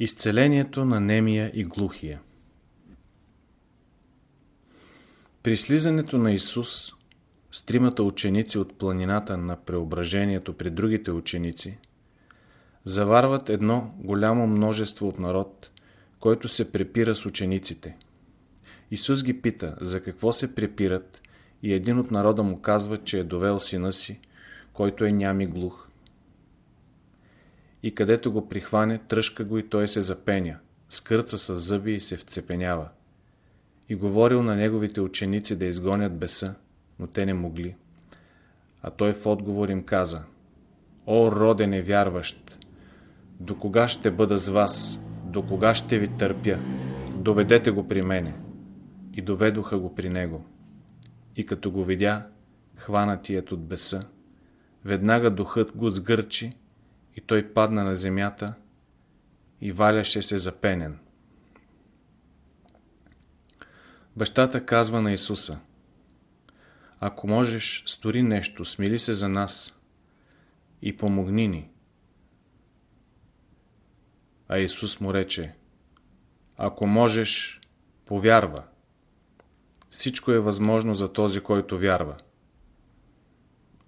Изцелението на немия и глухия При слизането на Исус с тримата ученици от планината на преображението при другите ученици, заварват едно голямо множество от народ, който се препира с учениците. Исус ги пита за какво се препират и един от народа му казва, че е довел сина си, който е ням и глух и където го прихване, тръжка го и той се запеня, скърца с зъби и се вцепенява. И говорил на неговите ученици да изгонят беса, но те не могли. А той в отговор им каза, О, роде невярващ! До кога ще бъда с вас? До кога ще ви търпя? Доведете го при мене. И доведоха го при него. И като го видя, хванатият от беса, веднага духът го сгърчи и той падна на земята и валяше се запенен. Бащата казва на Исуса Ако можеш, стори нещо, смили се за нас и помогни ни. А Исус му рече Ако можеш, повярва. Всичко е възможно за този, който вярва.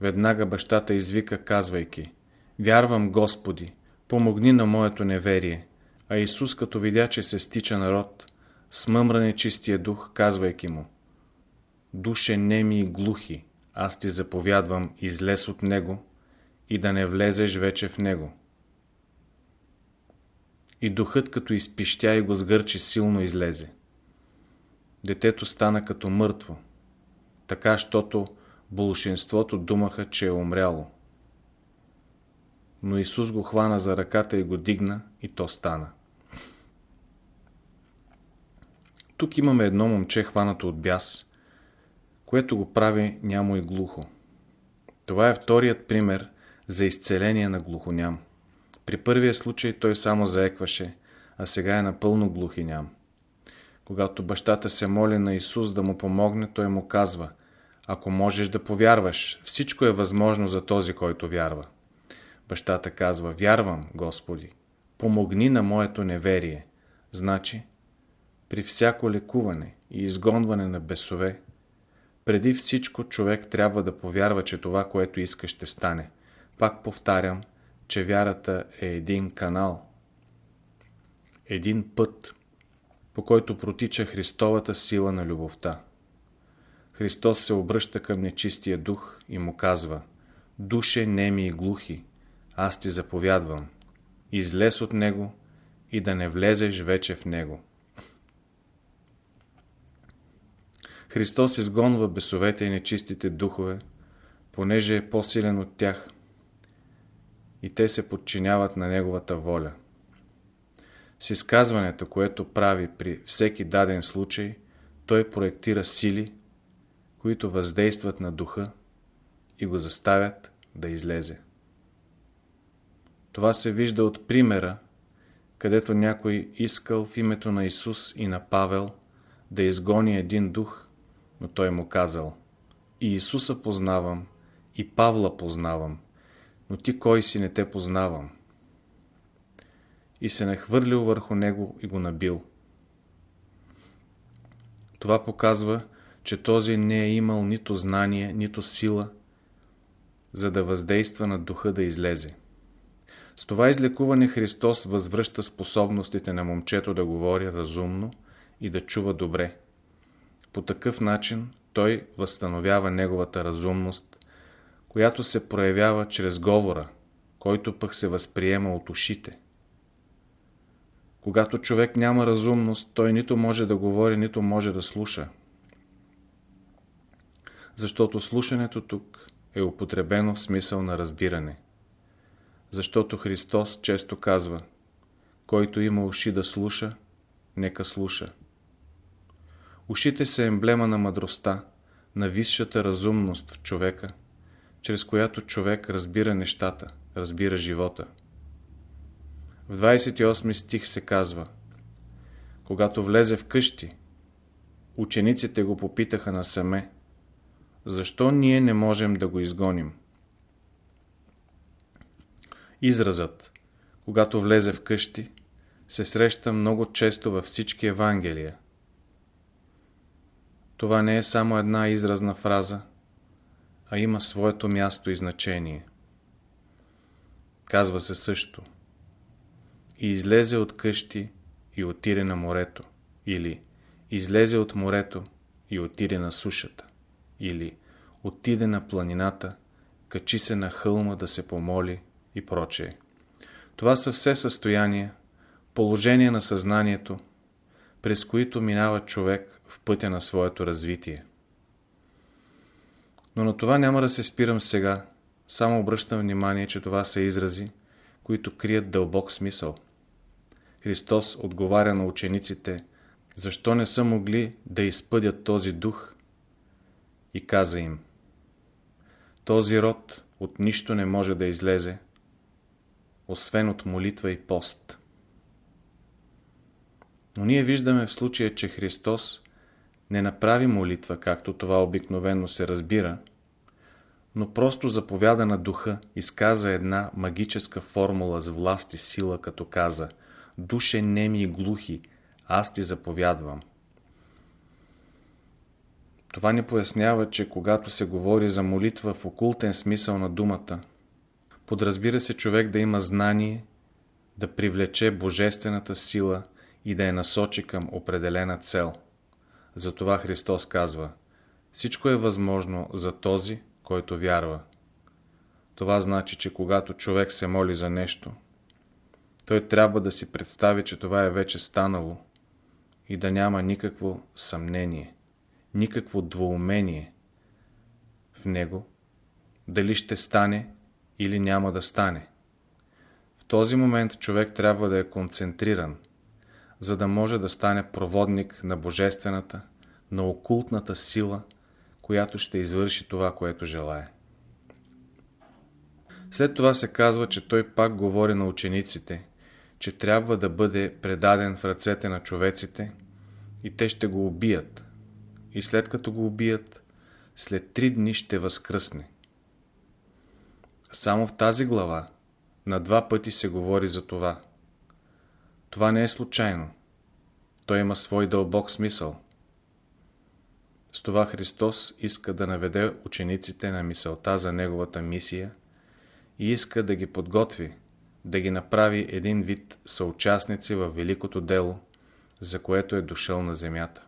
Веднага бащата извика, казвайки Вярвам, Господи, помогни на моето неверие. А Исус, като видя, че се стича народ, смъмра нечистия дух, казвайки му, Душе неми и глухи, аз ти заповядвам, излез от него и да не влезеш вече в него. И духът, като изпищя и го сгърчи, силно излезе. Детето стана като мъртво, така, щото болушинството думаха, че е умряло но Исус го хвана за ръката и го дигна и то стана. Тук имаме едно момче хванато от бяс, което го прави нямо и глухо. Това е вторият пример за изцеление на глухоням. При първия случай той само заекваше, а сега е напълно глух и ням. Когато бащата се моли на Исус да му помогне, той му казва, ако можеш да повярваш, всичко е възможно за този, който вярва. Бащата казва, вярвам, Господи, помогни на моето неверие. Значи, при всяко лекуване и изгонване на бесове, преди всичко човек трябва да повярва, че това, което иска, ще стане. Пак повтарям, че вярата е един канал, един път, по който протича Христовата сила на любовта. Христос се обръща към нечистия дух и му казва Душе неми и глухи, аз ти заповядвам, излез от него и да не влезеш вече в него. Христос изгонва бесовете и нечистите духове, понеже е по-силен от тях и те се подчиняват на Неговата воля. С изказването, което прави при всеки даден случай, той проектира сили, които въздействат на духа и го заставят да излезе. Това се вижда от примера, където някой искал в името на Исус и на Павел да изгони един дух, но той му казал И Исуса познавам, и Павла познавам, но ти кой си не те познавам? И се нахвърлил върху него и го набил. Това показва, че този не е имал нито знание, нито сила, за да въздейства на духа да излезе. С това излекуване Христос възвръща способностите на момчето да говори разумно и да чува добре. По такъв начин той възстановява неговата разумност, която се проявява чрез говора, който пък се възприема от ушите. Когато човек няма разумност, той нито може да говори, нито може да слуша. Защото слушането тук е употребено в смисъл на разбиране защото Христос често казва Който има уши да слуша, нека слуша. Ушите са емблема на мъдростта, на висшата разумност в човека, чрез която човек разбира нещата, разбира живота. В 28 стих се казва Когато влезе в къщи, учениците го попитаха насаме Защо ние не можем да го изгоним? Изразът, когато влезе в къщи, се среща много често във всички Евангелия. Това не е само една изразна фраза, а има своето място и значение. Казва се също. И излезе от къщи и отиде на морето. Или излезе от морето и отиде на сушата. Или отиде на планината, качи се на хълма да се помоли и прочее. Това са все състояния, положения на съзнанието, през които минава човек в пътя на своето развитие. Но на това няма да се спирам сега, само обръщам внимание, че това са изрази, които крият дълбок смисъл. Христос отговаря на учениците, защо не са могли да изпъдят този дух и каза им Този род от нищо не може да излезе, освен от молитва и пост. Но ние виждаме в случая, че Христос не направи молитва, както това обикновено се разбира, но просто заповяда на духа, изказа една магическа формула с власт и сила, като каза «Душе неми и глухи, аз ти заповядвам». Това ни пояснява, че когато се говори за молитва в окултен смисъл на думата, подразбира се човек да има знание, да привлече божествената сила и да я насочи към определена цел. Затова Христос казва Всичко е възможно за този, който вярва. Това значи, че когато човек се моли за нещо, той трябва да си представи, че това е вече станало и да няма никакво съмнение, никакво двоумение в него, дали ще стане или няма да стане. В този момент човек трябва да е концентриран, за да може да стане проводник на божествената, на окултната сила, която ще извърши това, което желая. След това се казва, че той пак говори на учениците, че трябва да бъде предаден в ръцете на човеците и те ще го убият. И след като го убият, след три дни ще възкръсне. Само в тази глава на два пъти се говори за това. Това не е случайно. Той има свой дълбок смисъл. С това Христос иска да наведе учениците на мисълта за Неговата мисия и иска да ги подготви, да ги направи един вид съучастници в великото дело, за което е дошъл на земята.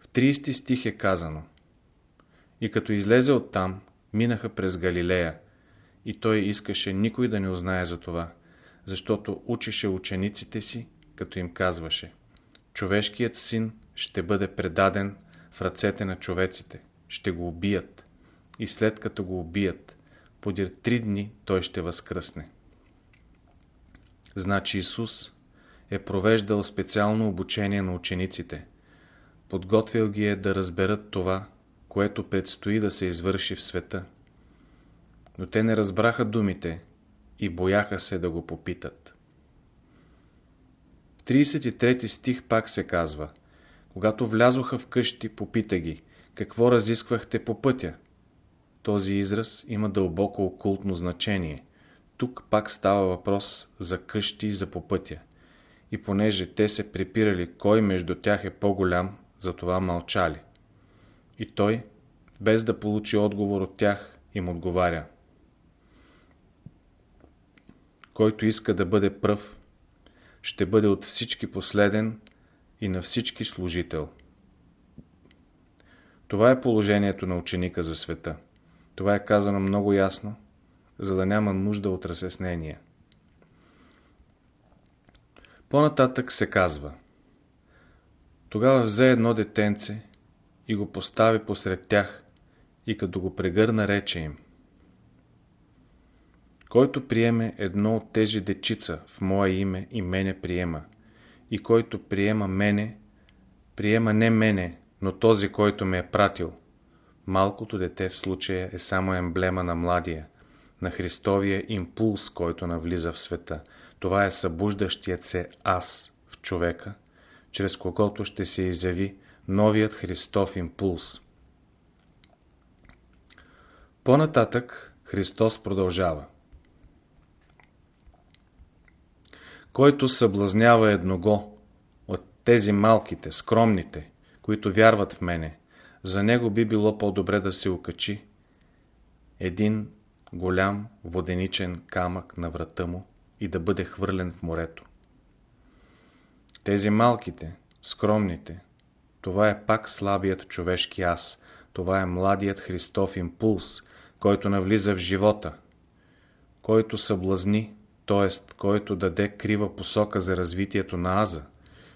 В 30 стих е казано И като излезе оттам, минаха през Галилея, и той искаше никой да не узнае за това, защото учеше учениците си, като им казваше Човешкият син ще бъде предаден в ръцете на човеците, ще го убият. И след като го убият, подир три дни той ще възкръсне. Значи Исус е провеждал специално обучение на учениците, подготвил ги е да разберат това, което предстои да се извърши в света. Но те не разбраха думите и бояха се да го попитат. В 33 стих пак се казва Когато влязоха в къщи, попита ги, какво разисквахте по пътя? Този израз има дълбоко окултно значение. Тук пак става въпрос за къщи и за по пътя. И понеже те се припирали кой между тях е по-голям, затова мълчали. И той, без да получи отговор от тях, им отговаря. Който иска да бъде пръв, ще бъде от всички последен и на всички служител. Това е положението на ученика за света. Това е казано много ясно, за да няма нужда от разяснения. По-нататък се казва Тогава взе едно детенце и го постави посред тях и като го прегърна рече им Който приеме едно от тези дечица в мое име и мене приема и който приема мене, приема не мене, но този, който ме е пратил. Малкото дете в случая е само емблема на младия, на Христовия импулс, който навлиза в света. Това е събуждащият се аз в човека, чрез когото ще се изяви новият Христов импулс. По-нататък Христос продължава. Който съблазнява едного от тези малките, скромните, които вярват в мене, за него би било по-добре да се окачи един голям воденичен камък на врата му и да бъде хвърлен в морето. Тези малките, скромните, това е пак слабият човешки аз, това е младият Христов импулс, който навлиза в живота, който съблазни, т.е. който даде крива посока за развитието на аза,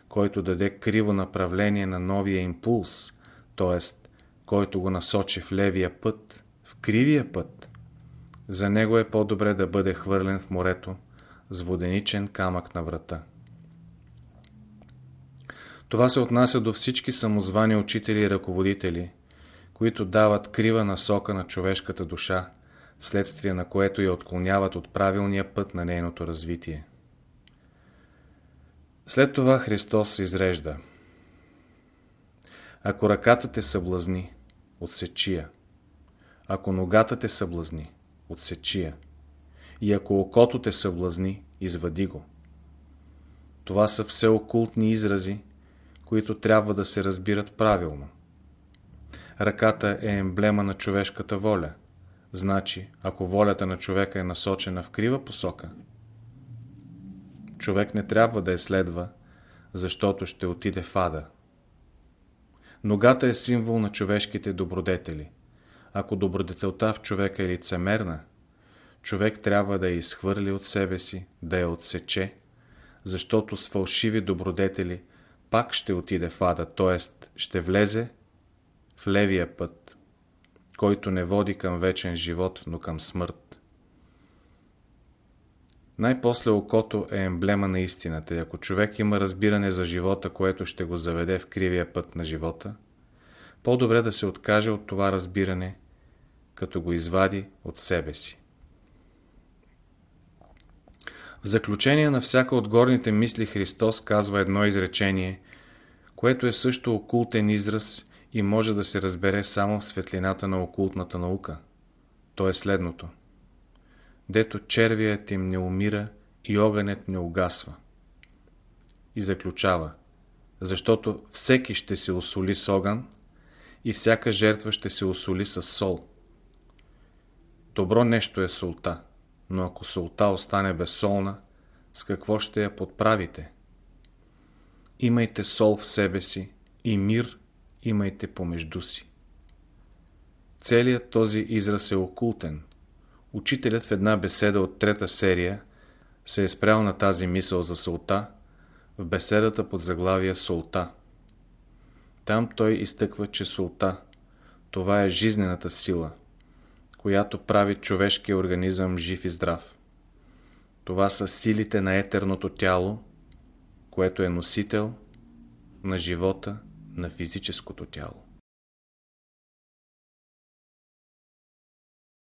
който даде криво направление на новия импулс, т.е. който го насочи в левия път, в кривия път. За него е по-добре да бъде хвърлен в морето с воденичен камък на врата. Това се отнася до всички самозвани учители и ръководители, които дават крива насока на човешката душа, вследствие на което я отклоняват от правилния път на нейното развитие. След това Христос изрежда. Ако ръката те съблазни, отсечи я. Ако ногата те съблазни, отсечи я. И ако окото те съблазни, извади го. Това са все окултни изрази, които трябва да се разбират правилно. Ръката е емблема на човешката воля. Значи, ако волята на човека е насочена в крива посока, човек не трябва да я следва, защото ще отиде в ада. Ногата е символ на човешките добродетели. Ако добродетелта в човека е лицемерна, човек трябва да я изхвърли от себе си, да я отсече, защото с фалшиви добродетели пак ще отиде в ада, т.е. ще влезе в левия път, който не води към вечен живот, но към смърт. Най-после окото е емблема на истината и ако човек има разбиране за живота, което ще го заведе в кривия път на живота, по-добре да се откаже от това разбиране, като го извади от себе си. В заключение на всяка от горните мисли Христос казва едно изречение, което е също окултен израз и може да се разбере само в светлината на окултната наука. То е следното. Дето червият им не умира и огънят не угасва. И заключава, защото всеки ще се осоли с огън и всяка жертва ще се осоли с сол. Добро нещо е солта, но ако солта остане безсолна, с какво ще я подправите? Имайте сол в себе си и мир имайте помежду си. Целият този израз е окултен. Учителят в една беседа от трета серия се е спрял на тази мисъл за солта в беседата под заглавие Солта. Там той изтъква, че солта това е жизнената сила, която прави човешкия организъм жив и здрав. Това са силите на етерното тяло, което е носител на живота на физическото тяло.